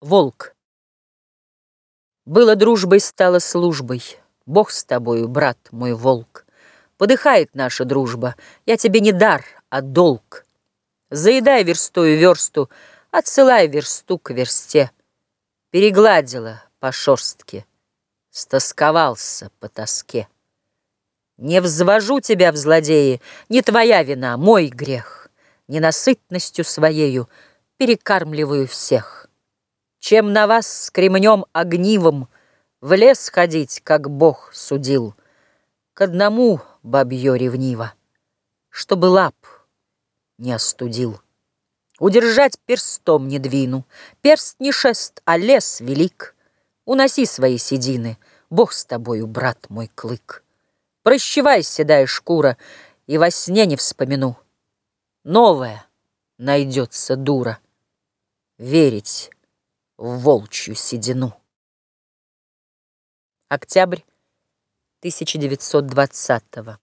Волк. Было дружбой, стало службой. Бог с тобою, брат мой волк. Подыхает наша дружба. Я тебе не дар, а долг. Заедай верстую версту, отсылай версту к версте. Перегладила по шорстке, стосковался по тоске. Не взвожу тебя в злодеи, не твоя вина, мой грех. Ненасытностью своею перекармливаю всех чем на вас с кремнем огнивом В лес ходить, как Бог судил, К одному бабье ревниво, Чтобы лап не остудил. Удержать перстом не двину, Перст не шест, а лес велик. Уноси свои седины, Бог с тобою, брат мой клык. Прощевай, седая шкура, И во сне не вспомяну. Новая найдется дура. Верить волчью седину. Октябрь 1920 -го.